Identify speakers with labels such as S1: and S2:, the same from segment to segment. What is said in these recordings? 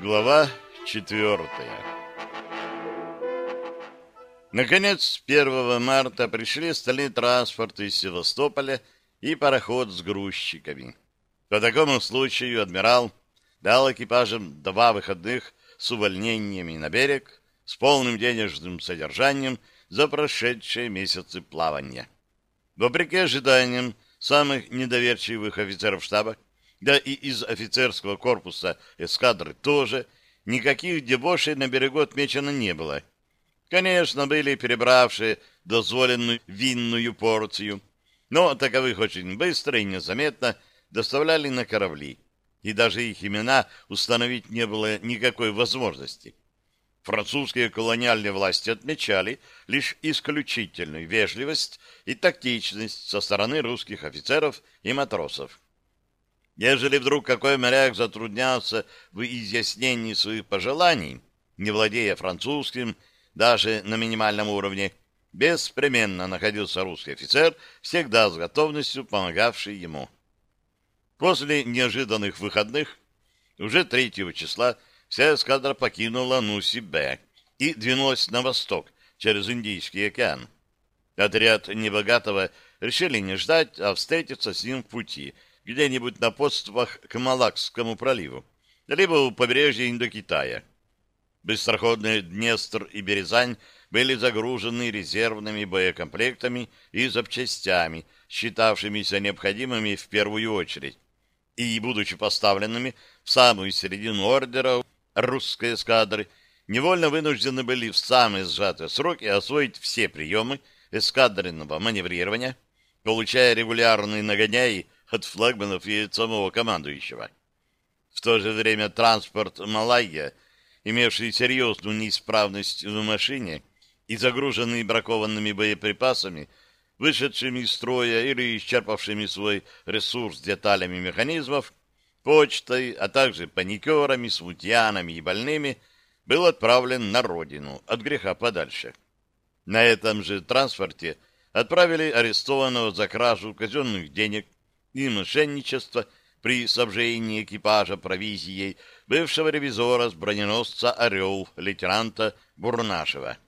S1: Глава четвертая Наконец, 1 марта пришли стальные транспорты из Севастополя и пароход с грузчиками. По такому случаю адмирал дал экипажам два выходных с увольнениями на берег с полным денежным содержанием за прошедшие месяцы плавания. Вопреки ожиданиям самых недоверчивых офицеров штаба, да и из офицерского корпуса эскадры тоже, никаких дебошей на берегу отмечено не было. Конечно, были перебравшие дозволенную винную порцию, но таковых очень быстро и незаметно доставляли на корабли, и даже их имена установить не было никакой возможности. Французские колониальные власти отмечали лишь исключительную вежливость и тактичность со стороны русских офицеров и матросов. Ежели вдруг какой моряк затруднялся в изъяснении своих пожеланий, не владея французским, даже на минимальном уровне, беспременно находился русский офицер, всегда с готовностью помогавший ему. После неожиданных выходных, уже 3 числа, вся эскадра покинула Нуси-Б и двинулась на восток, через Индийский океан. Отряд Небогатого решили не ждать, а встретиться с ним в пути — где-нибудь на подступах к Малакскому проливу, либо у побережья Индокитая. Быстроходные Днестр и Березань были загружены резервными боекомплектами и запчастями, считавшимися необходимыми в первую очередь, и, будучи поставленными в самую середину ордера русской эскадры, невольно вынуждены были в самые сжатые сроки освоить все приемы эскадренного маневрирования, получая регулярные нагоняи от флагманов и от самого командующего. В то же время транспорт «Малайя», имевший серьезную неисправность в машине и загруженный бракованными боеприпасами, вышедшими из строя или исчерпавшими свой ресурс деталями механизмов, почтой, а также паникерами, смутьянами и больными, был отправлен на родину, от греха подальше. На этом же транспорте отправили арестованного за кражу казенных денег и мошенничество при снабжении экипажа провизией бывшего ревизора с броненосца «Орел» лейтенанта Бурнашева.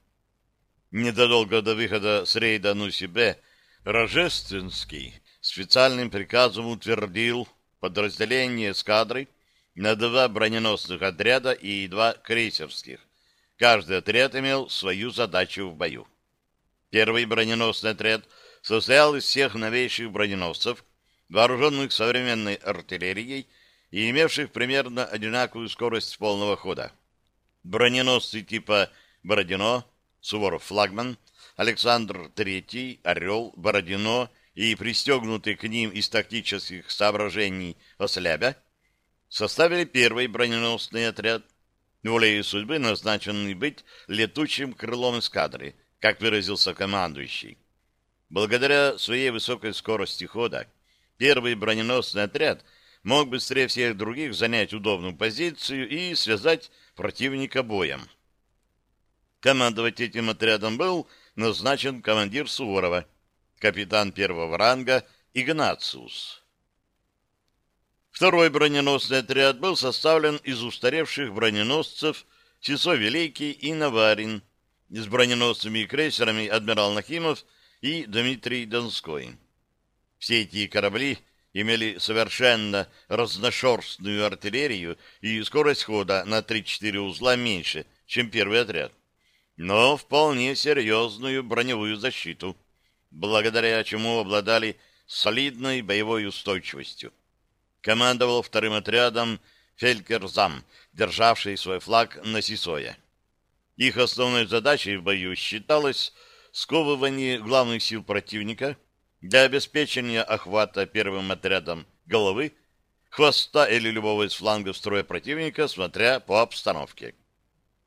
S1: Недолго до выхода с рейда Нуси-Б Рожественский специальным приказом утвердил подразделение эскадры на два броненосных отряда и два крейсерских. Каждый отряд имел свою задачу в бою. Первый броненосный отряд состоял из всех новейших броненосцев, вооруженных современной артиллерией и имевших примерно одинаковую скорость полного хода. Броненосцы типа «Бородино», «Суворов-флагман», «Александр III», «Орел», «Бородино» и пристегнутый к ним из тактических соображений «Ослябя» составили первый броненосный отряд, волей судьбы назначенный быть летучим крылом эскадры, как выразился командующий. Благодаря своей высокой скорости хода Первый броненосный отряд мог быстрее всех других занять удобную позицию и связать противника боем. Командовать этим отрядом был назначен командир Суворова, капитан первого ранга Игнациус. Второй броненосный отряд был составлен из устаревших броненосцев Сисо Великий и Наварин, с броненосцами и крейсерами адмирал Нахимов и Дмитрий Донской. Все эти корабли имели совершенно разношерстную артиллерию и скорость хода на 3-4 узла меньше, чем первый отряд, но вполне серьезную броневую защиту, благодаря чему обладали солидной боевой устойчивостью. Командовал вторым отрядом Фелькерзам, державший свой флаг на Сисое. Их основной задачей в бою считалось сковывание главных сил противника – для обеспечения охвата первым отрядом головы, хвоста или любого из флангов строя противника, смотря по обстановке.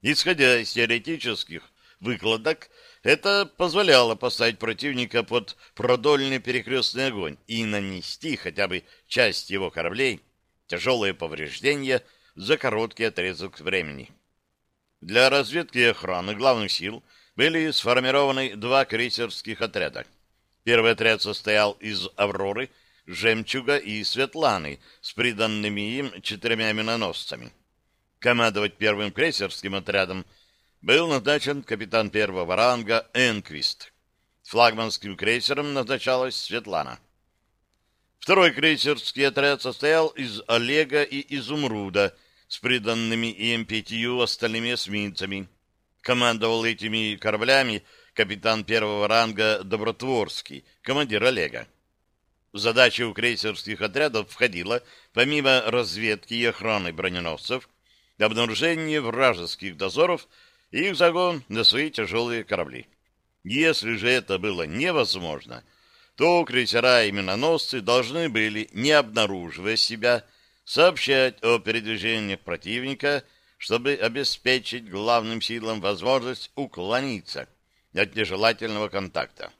S1: Исходя из теоретических выкладок, это позволяло поставить противника под продольный перекрестный огонь и нанести хотя бы часть его кораблей тяжелые повреждения за короткий отрезок времени. Для разведки и охраны главных сил были сформированы два крейсерских отряда — Первый отряд состоял из «Авроры», «Жемчуга» и «Светланы» с приданными им четырьмя миноносцами. Командовать первым крейсерским отрядом был назначен капитан первого ранга Энквист. Флагманским крейсером назначалась Светлана. Второй крейсерский отряд состоял из Олега и Изумруда с приданными им пятью остальными эсминцами. Командовал этими кораблями капитан первого ранга Добротворский, командир Олега. В задачи у крейсерских отрядов входило, помимо разведки и охраны броненосцев, обнаружение вражеских дозоров и их загон на свои тяжелые корабли. Если же это было невозможно, то крейсера и миноносцы должны были, не обнаруживая себя, сообщать о передвижениях противника, чтобы обеспечить главным силам возможность уклониться от нежелательного контакта.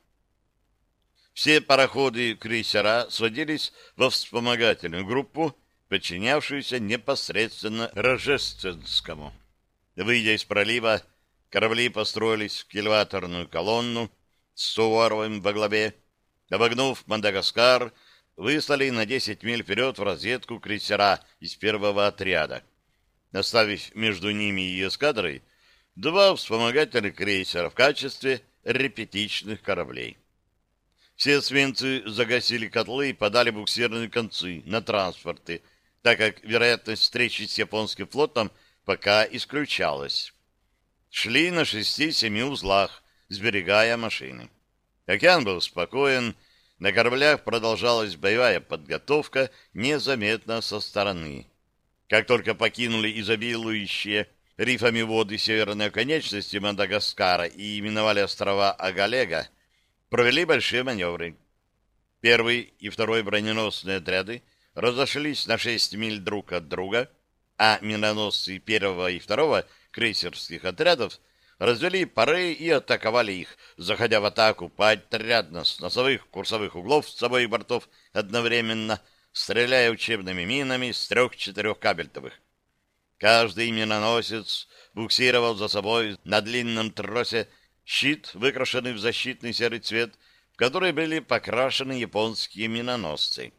S1: Все пароходы крейсера сводились во вспомогательную группу, подчинявшуюся непосредственно Рожественскому. Выйдя из пролива, корабли построились в кильваторную колонну с Суворовым во главе. Обогнув Мадагаскар, выслали на 10 миль вперед в разведку крейсера из первого отряда, оставив между ними и эскадрой два вспомогательных крейсера в качестве репетичных кораблей. Все свинцы загасили котлы и подали буксирные концы на транспорты, так как вероятность встречи с японским флотом пока исключалась. Шли на шести-семи узлах, сберегая машины. Океан был спокоен, на кораблях продолжалась боевая подготовка незаметно со стороны. Как только покинули изобилующие рифами воды северной оконечности Мадагаскара и именовали острова Агалега, провели большие маневры. Первый и второй броненосные отряды разошлись на 6 миль друг от друга, а миноносцы первого и второго крейсерских отрядов развели пары и атаковали их, заходя в атаку поотрядно с носовых курсовых углов с обоих бортов одновременно, стреляя учебными минами с трех-четырех кабельтовых. Каждый миноносец буксировал за собой на длинном тросе щит, выкрашенный в защитный серый цвет, в который были покрашены японские миноносцы.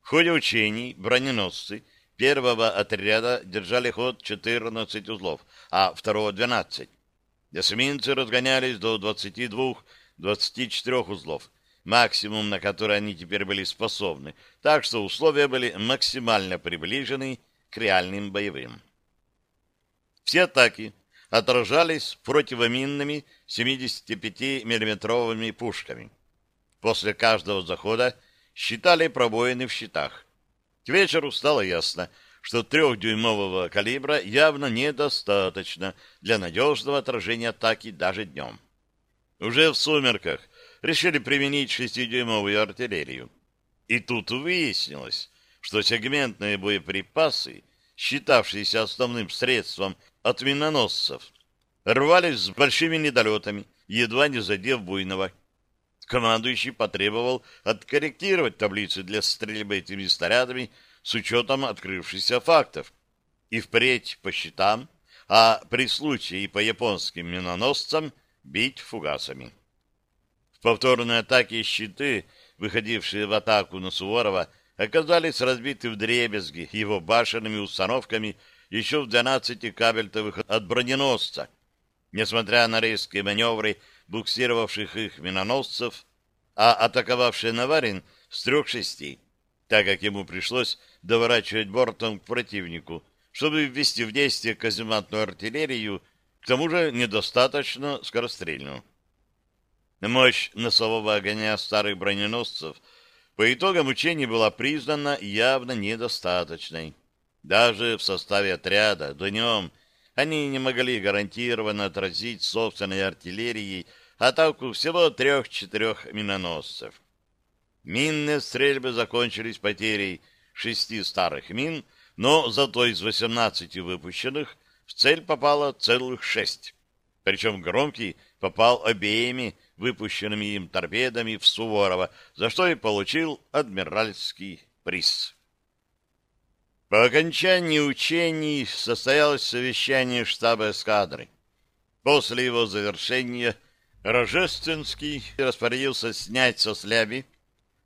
S1: В ходе учений броненосцы первого отряда держали ход 14 узлов, а второго — 12. Эсминцы разгонялись до 22-24 узлов, максимум, на который они теперь были способны, так что условия были максимально приближены к реальным боевым. Все атаки отражались противоминными 75 миллиметровыми пушками. После каждого захода считали пробоины в щитах. К вечеру стало ясно, что трехдюймового калибра явно недостаточно для надежного отражения атаки даже днем. Уже в сумерках решили применить шестидюймовую артиллерию. И тут выяснилось, что сегментные боеприпасы, считавшиеся основным средством от миноносцев, рвались с большими недолетами, едва не задев буйного. Командующий потребовал откорректировать таблицы для стрельбы этими снарядами с учетом открывшихся фактов и впредь по щитам, а при случае и по японским миноносцам бить фугасами. В повторной атаке щиты, выходившие в атаку на Суворова, оказались разбиты в дребезги его башенными установками еще в 12 кабельтовых от броненосца, несмотря на резкие маневры буксировавших их миноносцев, а атаковавшие Наварин с трех шести, так как ему пришлось доворачивать бортом к противнику, чтобы ввести в действие казематную артиллерию, к тому же недостаточно скорострельную. Мощь носового огня старых броненосцев по итогам учений была признана явно недостаточной. Даже в составе отряда днем они не могли гарантированно отразить собственной артиллерией атаку всего трех-четырех миноносцев. Минные стрельбы закончились потерей шести старых мин, но зато из восемнадцати выпущенных в цель попало целых шесть. Причем Громкий попал обеими выпущенными им торпедами в Суворова, за что и получил адмиральский приз. По окончании учений состоялось совещание штаба эскадры. После его завершения Рожественский распорядился снять со сляби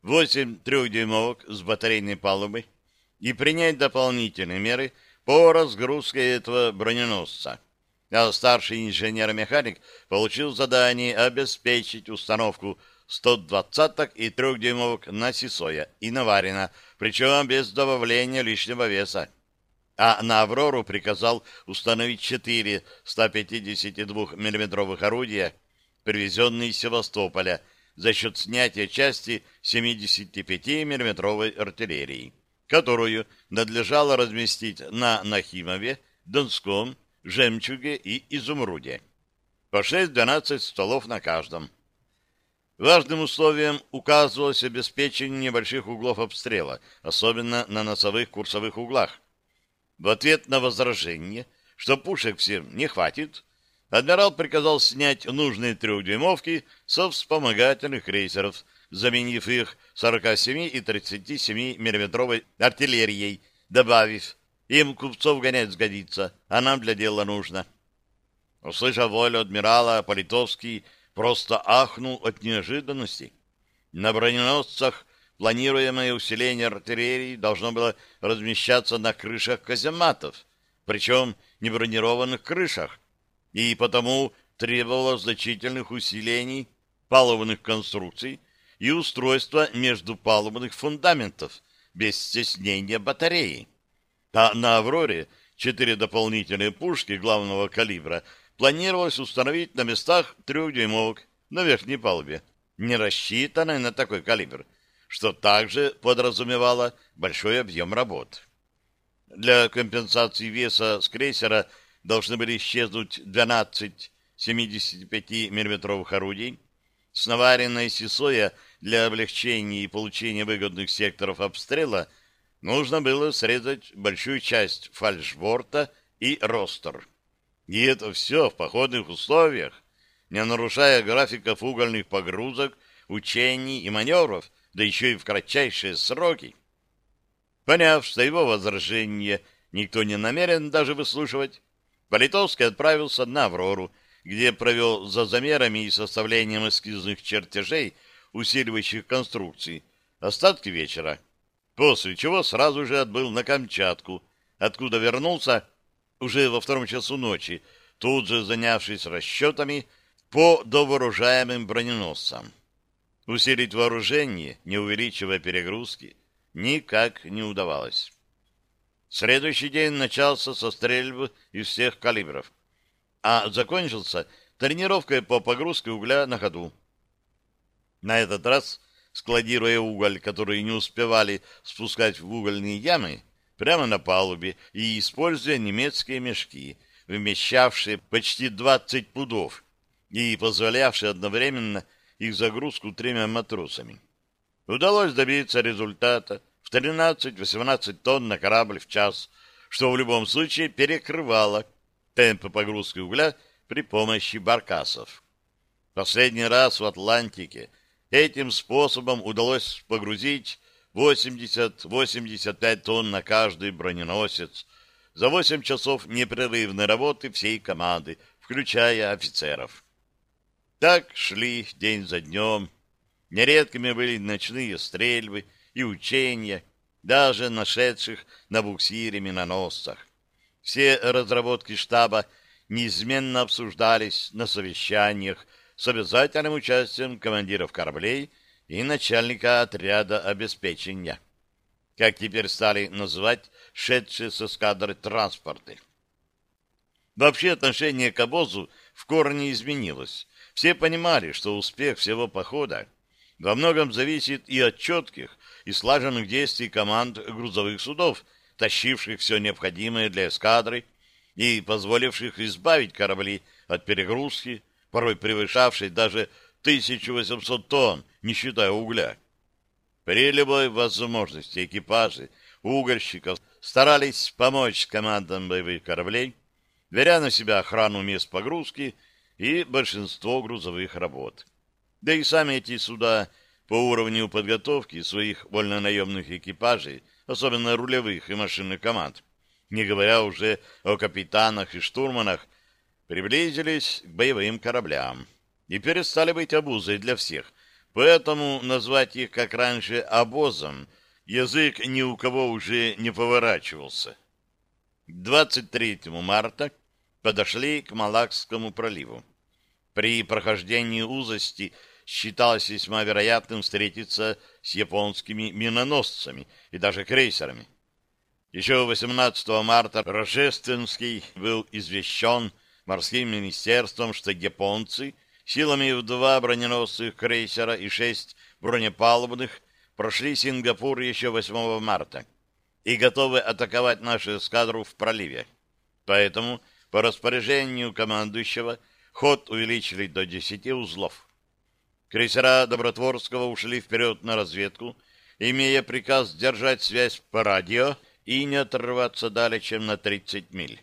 S1: восемь трехдюймовок с батарейной палубы и принять дополнительные меры по разгрузке этого броненосца. А старший инженер-механик получил задание обеспечить установку 120-ок и 3-дюймовок на Сисоя и Наварина, причем без добавления лишнего веса. А на «Аврору» приказал установить 4 152 миллиметровых орудия, привезенные из Севастополя, за счет снятия части 75 миллиметровой артиллерии, которую надлежало разместить на Нахимове, Донском, Жемчуге и Изумруде. По 6-12 столов на каждом. Важным условием указывалось обеспечение небольших углов обстрела, особенно на носовых курсовых углах. В ответ на возражение, что пушек всем не хватит, адмирал приказал снять нужные трехдюймовки со вспомогательных крейсеров, заменив их 47 и 37 миллиметровой артиллерией, добавив «им купцов гонять сгодится, а нам для дела нужно». Услышав волю адмирала, Политовский просто ахнул от неожиданности. На броненосцах планируемое усиление артиллерии должно было размещаться на крышах казематов, причем не бронированных крышах, и потому требовало значительных усилений палубных конструкций и устройства междупалубных фундаментов без стеснения батареи. А на «Авроре» четыре дополнительные пушки главного калибра планировалось установить на местах трехдюймовок на верхней палубе, не рассчитанной на такой калибр, что также подразумевало большой объем работ. Для компенсации веса с крейсера должны были исчезнуть 12 75 миллиметровых орудий, с наваренной сисоя для облегчения и получения выгодных секторов обстрела нужно было срезать большую часть фальшборта и ростер. И это все в походных условиях, не нарушая графиков угольных погрузок, учений и маневров, да еще и в кратчайшие сроки. Поняв, что его возражение никто не намерен даже выслушивать, Политовский отправился на «Аврору», где провел за замерами и составлением эскизных чертежей усиливающих конструкций остатки вечера, после чего сразу же отбыл на Камчатку, откуда вернулся уже во втором часу ночи, тут же занявшись расчетами по довооружаемым броненосцам. Усилить вооружение, не увеличивая перегрузки, никак не удавалось. Следующий день начался со стрельбы из всех калибров, а закончился тренировкой по погрузке угля на ходу. На этот раз, складируя уголь, который не успевали спускать в угольные ямы, прямо на палубе и используя немецкие мешки, вмещавшие почти 20 пудов и позволявшие одновременно их загрузку тремя матросами. Удалось добиться результата в 13-18 тонн на корабль в час, что в любом случае перекрывало темпы погрузки угля при помощи баркасов. Последний раз в Атлантике этим способом удалось погрузить 80-85 тонн на каждый броненосец за 8 часов непрерывной работы всей команды, включая офицеров. Так шли день за днем. Нередкими были ночные стрельбы и учения, даже нашедших на буксире миноносцах. Все разработки штаба неизменно обсуждались на совещаниях с обязательным участием командиров кораблей и начальника отряда обеспечения, как теперь стали называть шедшие с эскадры транспорты. Вообще отношение к обозу в корне изменилось. Все понимали, что успех всего похода во многом зависит и от четких и слаженных действий команд грузовых судов, тащивших все необходимое для эскадры и позволивших избавить корабли от перегрузки, порой превышавшей даже 1800 тонн, не считая угля. При любой возможности экипажи угольщиков старались помочь командам боевых кораблей, беря на себя охрану мест погрузки и большинство грузовых работ. Да и сами эти суда по уровню подготовки своих вольнонаемных экипажей, особенно рулевых и машинных команд, не говоря уже о капитанах и штурманах, приблизились к боевым кораблям и перестали быть обузой для всех, поэтому назвать их, как раньше, обозом язык ни у кого уже не поворачивался. 23 марта подошли к Малакскому проливу. При прохождении узости считалось весьма вероятным встретиться с японскими миноносцами и даже крейсерами. Еще 18 марта Рожественский был извещен морским министерством, что японцы силами в два броненосных крейсера и шесть бронепалубных прошли Сингапур еще 8 марта и готовы атаковать нашу эскадру в проливе. Поэтому по распоряжению командующего ход увеличили до 10 узлов. Крейсера Добротворского ушли вперед на разведку, имея приказ держать связь по радио и не отрываться далее, чем на 30 миль.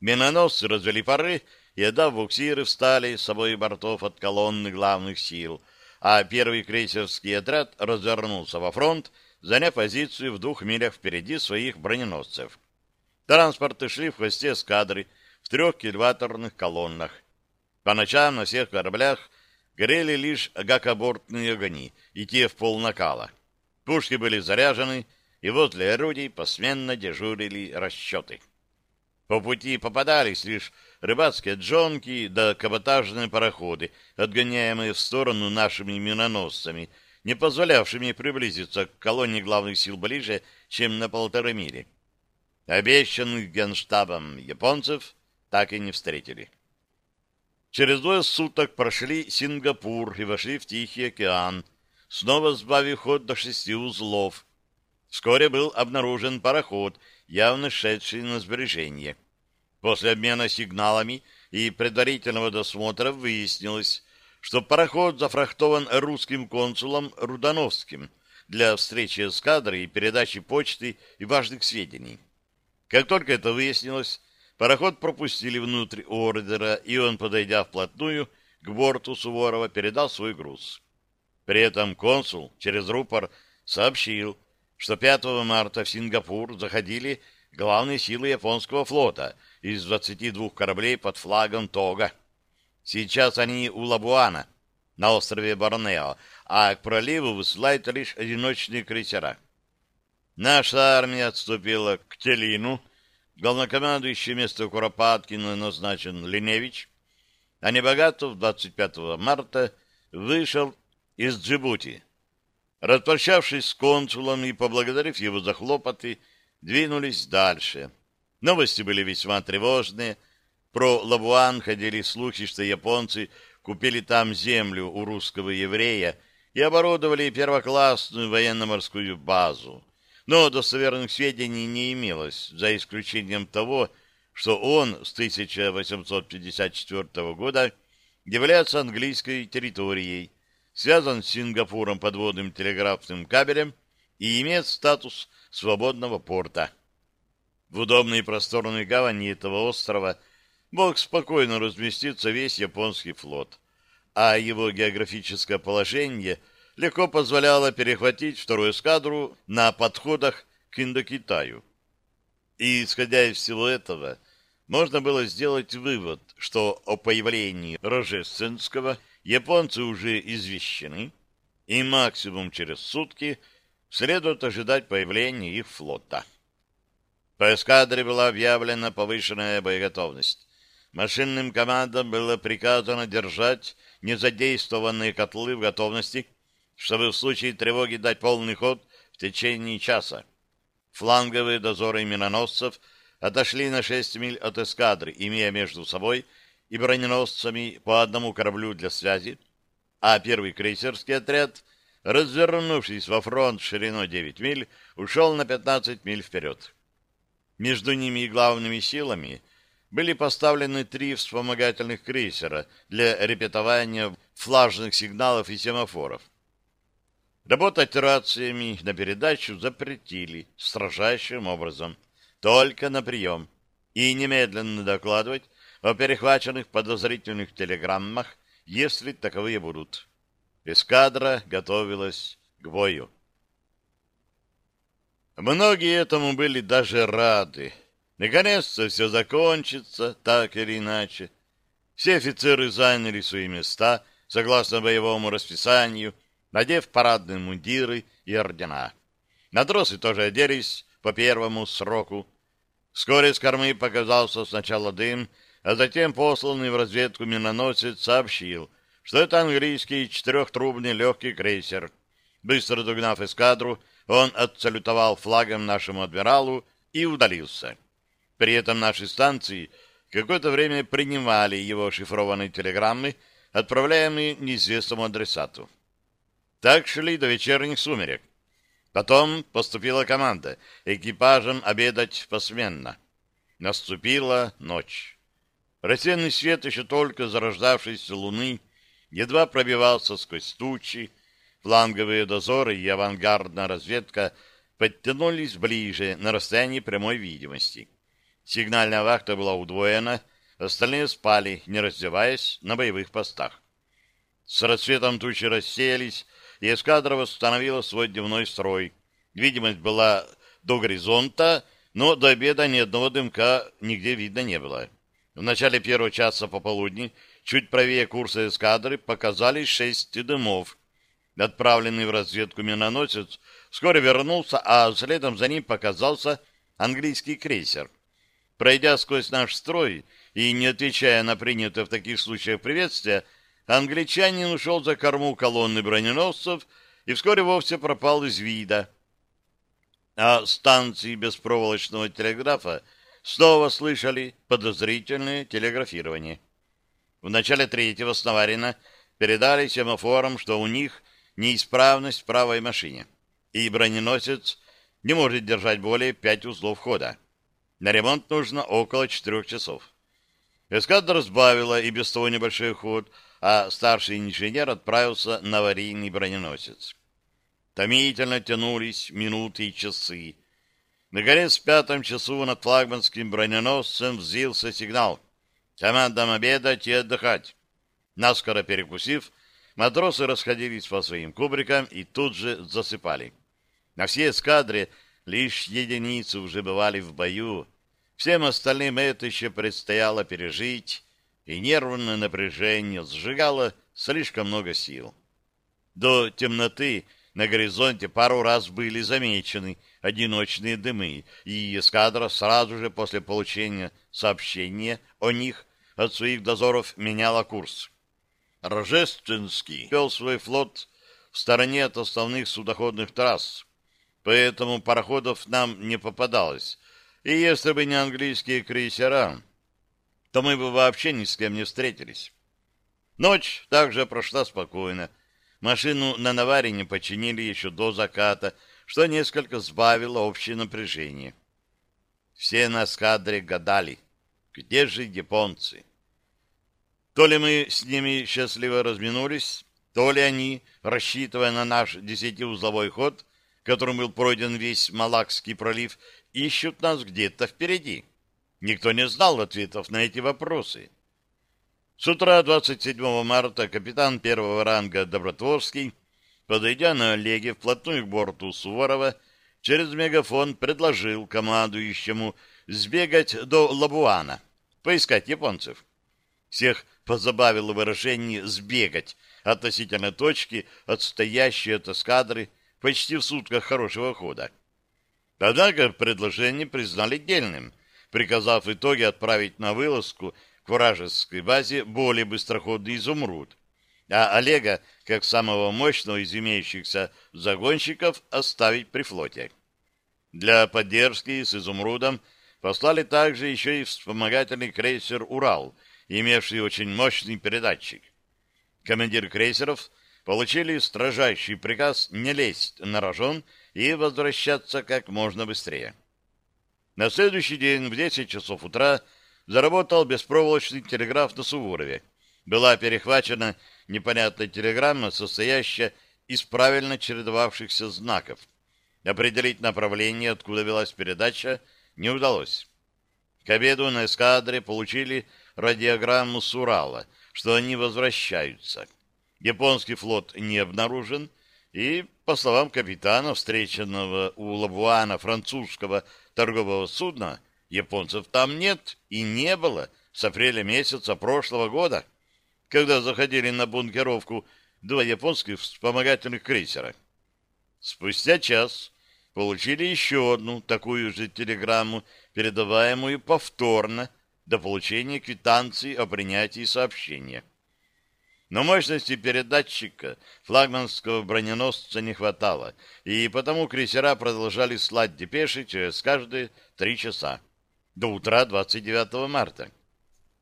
S1: Миноносцы развели пары и, отдав буксиры, встали с обоих бортов от колонны главных сил, а первый крейсерский отряд развернулся во фронт, заняв позицию в двух милях впереди своих броненосцев. Транспорты шли в хвосте эскадры в трех кильваторных колоннах. По ночам на всех кораблях горели лишь гакобортные огни, и те в пол накала. Пушки были заряжены, и возле орудий посменно дежурили расчеты. По пути попадались лишь рыбацкие джонки да каботажные пароходы, отгоняемые в сторону нашими миноносцами, не позволявшими приблизиться к колонне главных сил ближе, чем на полторы мили. Обещанных генштабом японцев так и не встретили. Через двое суток прошли Сингапур и вошли в Тихий океан, снова сбавив ход до шести узлов. Вскоре был обнаружен пароход, явно шедший на сбережение. После обмена сигналами и предварительного досмотра выяснилось, что пароход зафрахтован русским консулом Рудановским для встречи с кадрой и передачи почты и важных сведений. Как только это выяснилось, пароход пропустили внутрь ордера, и он, подойдя вплотную к борту Суворова, передал свой груз. При этом консул через рупор сообщил, что 5 марта в Сингапур заходили главные силы японского флота из 22 кораблей под флагом Тога. Сейчас они у Лабуана, на острове Борнео, а к проливу высылают лишь одиночные крейсера. Наша армия отступила к Телину, главнокомандующий вместо Куропаткина назначен Линевич, а Небогатов 25 марта вышел из Джибути. Распрощавшись с консулом и поблагодарив его за хлопоты, двинулись дальше. Новости были весьма тревожные. Про Лабуан ходили слухи, что японцы купили там землю у русского еврея и оборудовали первоклассную военно-морскую базу. Но достоверных сведений не имелось, за исключением того, что он с 1854 года является английской территорией, связан с Сингапуром подводным телеграфным кабелем и имеет статус свободного порта. В удобной просторной гавани этого острова мог спокойно разместиться весь японский флот, а его географическое положение легко позволяло перехватить вторую эскадру на подходах к Индокитаю. И, исходя из всего этого, можно было сделать вывод, что о появлении Рожественского японцы уже извещены, и максимум через сутки следует ожидать появления их флота. По эскадре была объявлена повышенная боеготовность. Машинным командам было приказано держать незадействованные котлы в готовности, чтобы в случае тревоги дать полный ход в течение часа. Фланговые дозоры миноносцев отошли на 6 миль от эскадры, имея между собой и броненосцами по одному кораблю для связи, а первый крейсерский отряд, развернувшись во фронт шириной 9 миль, ушел на 15 миль вперед. Между ними и главными силами были поставлены три вспомогательных крейсера для репетования флажных сигналов и семафоров. Работать рациями на передачу запретили строжайшим образом, только на прием, и немедленно докладывать о перехваченных подозрительных телеграммах, если таковые будут. Эскадра готовилась к бою. Многие этому были даже рады. Наконец-то все закончится, так или иначе. Все офицеры заняли свои места, согласно боевому расписанию, надев парадные мундиры и ордена. Матросы тоже оделись по первому сроку, Вскоре с кормы показался сначала дым, а затем посланный в разведку миноносец сообщил, что это английский четырехтрубный легкий крейсер. Быстро догнав эскадру, он отсалютовал флагом нашему адмиралу и удалился. При этом наши станции какое-то время принимали его шифрованные телеграммы, отправляемые неизвестному адресату. Так шли до вечерних сумерек. Потом поступила команда экипажем обедать посменно. Наступила ночь. Рассеянный свет еще только зарождавшейся луны едва пробивался сквозь тучи, фланговые дозоры и авангардная разведка подтянулись ближе на расстоянии прямой видимости. Сигнальная вахта была удвоена, остальные спали, не раздеваясь, на боевых постах. С рассветом тучи рассеялись, и эскадра восстановила свой дневной строй. Видимость была до горизонта, но до обеда ни одного дымка нигде видно не было. В начале первого часа пополудни, чуть правее курса эскадры, показались шесть дымов. Отправленный в разведку миноносец вскоре вернулся, а следом за ним показался английский крейсер. Пройдя сквозь наш строй и не отвечая на принятое в таких случаях приветствие, англичанин ушел за корму колонны броненосцев и вскоре вовсе пропал из вида. А станции беспроволочного телеграфа снова слышали подозрительное телеграфирование. В начале третьего с передали семафорам, что у них неисправность в правой машине, и броненосец не может держать более пять узлов хода. На ремонт нужно около четырех часов. Эскадра сбавила и без того небольшой ход, а старший инженер отправился на аварийный броненосец. Томительно тянулись минуты и часы. Наконец, в пятом часу над флагманским броненосцем взвился сигнал. Командам обедать и отдыхать. Наскоро перекусив, матросы расходились по своим кубрикам и тут же засыпали. На всей эскадре лишь единицы уже бывали в бою. Всем остальным это еще предстояло пережить, и нервное напряжение сжигало слишком много сил. До темноты на горизонте пару раз были замечены одиночные дымы, и эскадра сразу же после получения сообщения о них от своих дозоров меняла курс. Рожественский вел свой флот в стороне от основных судоходных трасс, поэтому пароходов нам не попадалось, и если бы не английские крейсера, то мы бы вообще ни с кем не встретились. Ночь также прошла спокойно. Машину на Наварине починили еще до заката, что несколько сбавило общее напряжение. Все на эскадре гадали, где же японцы? То ли мы с ними счастливо разминулись, то ли они, рассчитывая на наш десятиузловой ход, которым был пройден весь Малакский пролив, ищут нас где-то впереди. Никто не знал ответов на эти вопросы. С утра 27 марта капитан первого ранга Добротворский, подойдя на Олеге вплотную к борту Суворова, через мегафон предложил командующему сбегать до Лабуана, поискать японцев. Всех позабавило выражение «сбегать» относительно точки, отстоящей от эскадры почти в сутках хорошего хода. Однако предложение признали дельным, приказав в итоге отправить на вылазку к вражеской базе более быстроходный изумруд, а Олега, как самого мощного из имеющихся загонщиков, оставить при флоте. Для поддержки с изумрудом послали также еще и вспомогательный крейсер «Урал», имевший очень мощный передатчик. Командир крейсеров получили строжайший приказ не лезть на рожон и возвращаться как можно быстрее. На следующий день в 10 часов утра заработал беспроволочный телеграф на Суворове. Была перехвачена непонятная телеграмма, состоящая из правильно чередовавшихся знаков. Определить направление, откуда велась передача, не удалось. К обеду на эскадре получили радиограмму с Урала, что они возвращаются. Японский флот не обнаружен, и, по словам капитана, встреченного у Лабуана французского торгового судна, японцев там нет и не было с апреля месяца прошлого года, когда заходили на бункеровку два японских вспомогательных крейсера. Спустя час получили еще одну такую же телеграмму, передаваемую повторно до получения квитанции о принятии сообщения. Но мощности передатчика флагманского броненосца не хватало, и потому крейсера продолжали слать депеши через каждые три часа до утра 29 марта.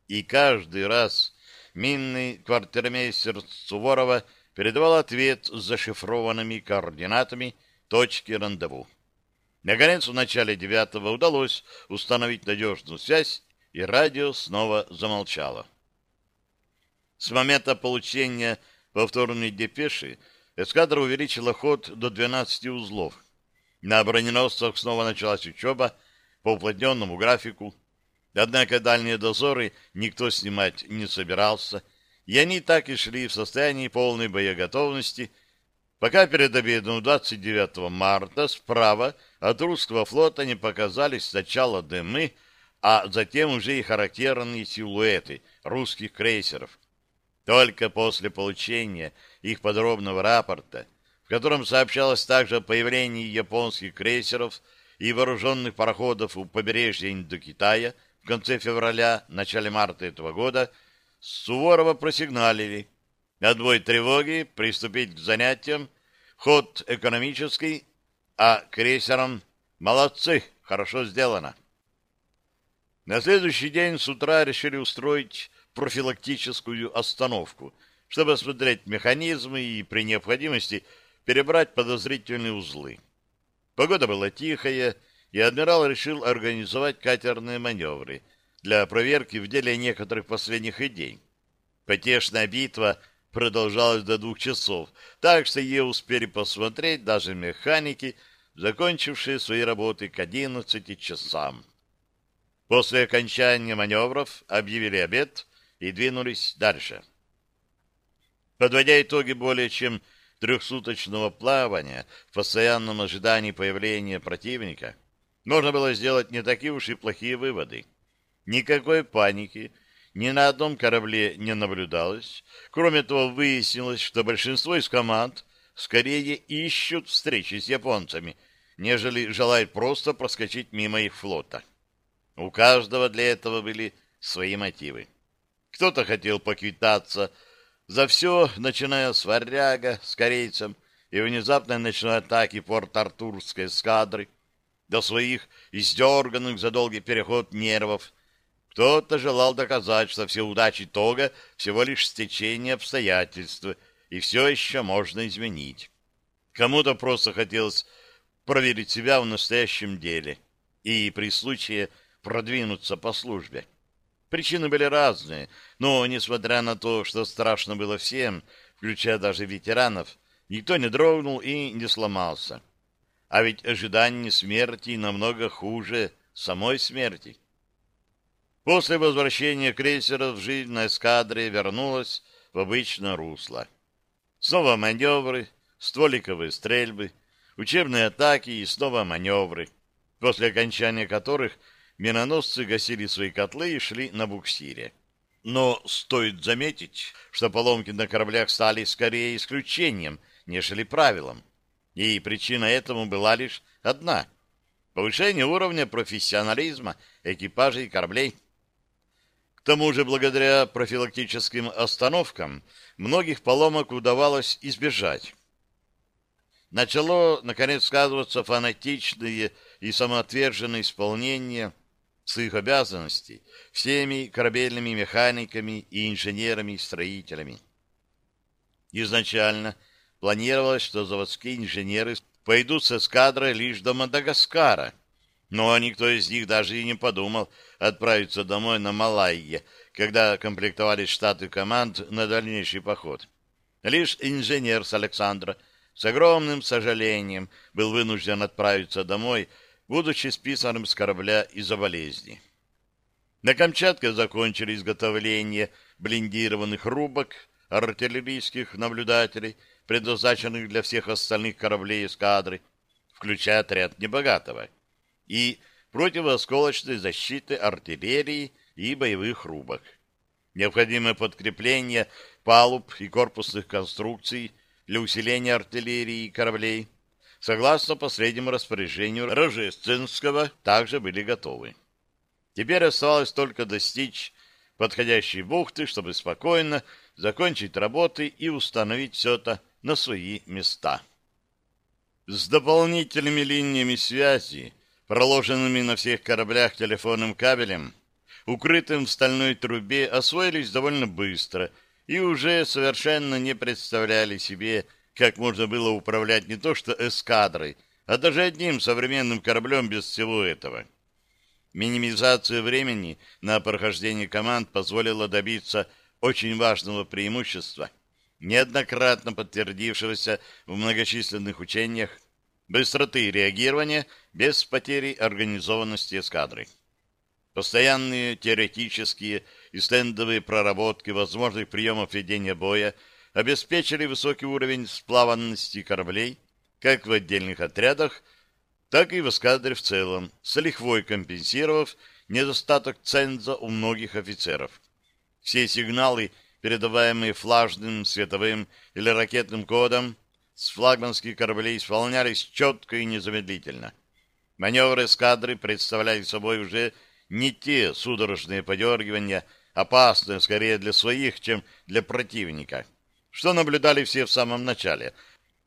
S1: И каждый раз минный квартирмейстер Суворова передавал ответ с зашифрованными координатами точки рандеву. Наконец, в начале девятого удалось установить надежную связь, и радио снова замолчало. С момента получения повторной депеши эскадра увеличила ход до 12 узлов. На броненосцах снова началась учеба по уплотненному графику. Однако дальние дозоры никто снимать не собирался, и они так и шли в состоянии полной боеготовности, пока перед обедом 29 марта справа от русского флота не показались сначала дымы, а затем уже и характерные силуэты русских крейсеров. Только после получения их подробного рапорта, в котором сообщалось также о появлении японских крейсеров и вооруженных пароходов у побережья Индокитая в конце февраля, начале марта этого года, Суворова просигналили. Отбой тревоги, приступить к занятиям, ход экономический, а крейсерам молодцы, хорошо сделано. На следующий день с утра решили устроить профилактическую остановку, чтобы осмотреть механизмы и при необходимости перебрать подозрительные узлы. Погода была тихая, и адмирал решил организовать катерные маневры для проверки в деле некоторых последних идей. Потешная битва продолжалась до двух часов, так что ее успели посмотреть даже механики, закончившие свои работы к одиннадцати часам. После окончания маневров объявили обед и двинулись дальше. Подводя итоги более чем трехсуточного плавания в постоянном ожидании появления противника, можно было сделать не такие уж и плохие выводы. Никакой паники ни на одном корабле не наблюдалось. Кроме того, выяснилось, что большинство из команд скорее ищут встречи с японцами, нежели желают просто проскочить мимо их флота. У каждого для этого были свои мотивы. Кто-то хотел поквитаться за все, начиная с варяга, с корейцем и внезапной ночной атаки порт-артурской эскадры, до своих издерганных за долгий переход нервов. Кто-то желал доказать, что все удачи Тога всего лишь стечение обстоятельств, и все еще можно изменить. Кому-то просто хотелось проверить себя в настоящем деле и при случае продвинуться по службе. Причины были разные, но, несмотря на то, что страшно было всем, включая даже ветеранов, никто не дрогнул и не сломался. А ведь ожидание смерти намного хуже самой смерти. После возвращения крейсера в жизнь на эскадре вернулась в обычное русло. Снова маневры, стволиковые стрельбы, учебные атаки и снова маневры, после окончания которых миноносцы гасили свои котлы и шли на буксире. Но стоит заметить, что поломки на кораблях стали скорее исключением, нежели правилом. И причина этому была лишь одна — повышение уровня профессионализма экипажей кораблей. К тому же, благодаря профилактическим остановкам, многих поломок удавалось избежать. Начало, наконец, сказываться фанатичное и самоотверженное исполнение своих обязанностей всеми корабельными механиками и инженерами-строителями. Изначально планировалось, что заводские инженеры пойдут с эскадрой лишь до Мадагаскара, но никто из них даже и не подумал отправиться домой на Малайе, когда комплектовались штаты команд на дальнейший поход. Лишь инженер с Александра с огромным сожалением был вынужден отправиться домой, будучи списанным с корабля из-за болезни. На Камчатке закончили изготовление блиндированных рубок, артиллерийских наблюдателей, предназначенных для всех остальных кораблей эскадры, включая отряд Небогатого, и противоосколочной защиты артиллерии и боевых рубок. Необходимое подкрепление палуб и корпусных конструкций для усиления артиллерии и кораблей, согласно последнему распоряжению Рожественского, также были готовы. Теперь оставалось только достичь подходящей бухты, чтобы спокойно закончить работы и установить все это на свои места. С дополнительными линиями связи, проложенными на всех кораблях телефонным кабелем, укрытым в стальной трубе, освоились довольно быстро и уже совершенно не представляли себе, как можно было управлять не то что эскадрой, а даже одним современным кораблем без всего этого. Минимизация времени на прохождение команд позволила добиться очень важного преимущества, неоднократно подтвердившегося в многочисленных учениях, быстроты реагирования без потери организованности эскадры. Постоянные теоретические и стендовые проработки возможных приемов ведения боя обеспечили высокий уровень сплаванности кораблей как в отдельных отрядах, так и в эскадре в целом, с лихвой компенсировав недостаток ценза у многих офицеров. Все сигналы, передаваемые флажным, световым или ракетным кодом, с флагманских кораблей исполнялись четко и незамедлительно. Маневры эскадры представляли собой уже не те судорожные подергивания, опасные скорее для своих, чем для противника, что наблюдали все в самом начале,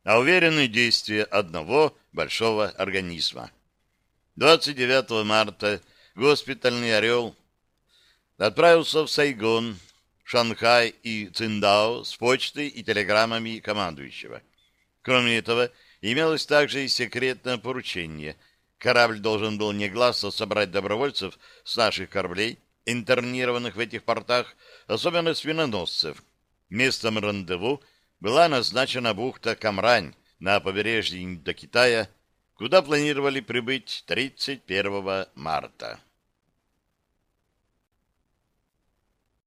S1: а уверенные действия одного большого организма. 29 марта госпитальный «Орел» отправился в Сайгон, Шанхай и Циндао с почтой и телеграммами командующего. Кроме этого, имелось также и секретное поручение. Корабль должен был негласно собрать добровольцев с наших кораблей, интернированных в этих портах, особенно свиноносцев, Местом рандеву была назначена бухта Камрань на побережье Индокитая, куда планировали прибыть 31 марта.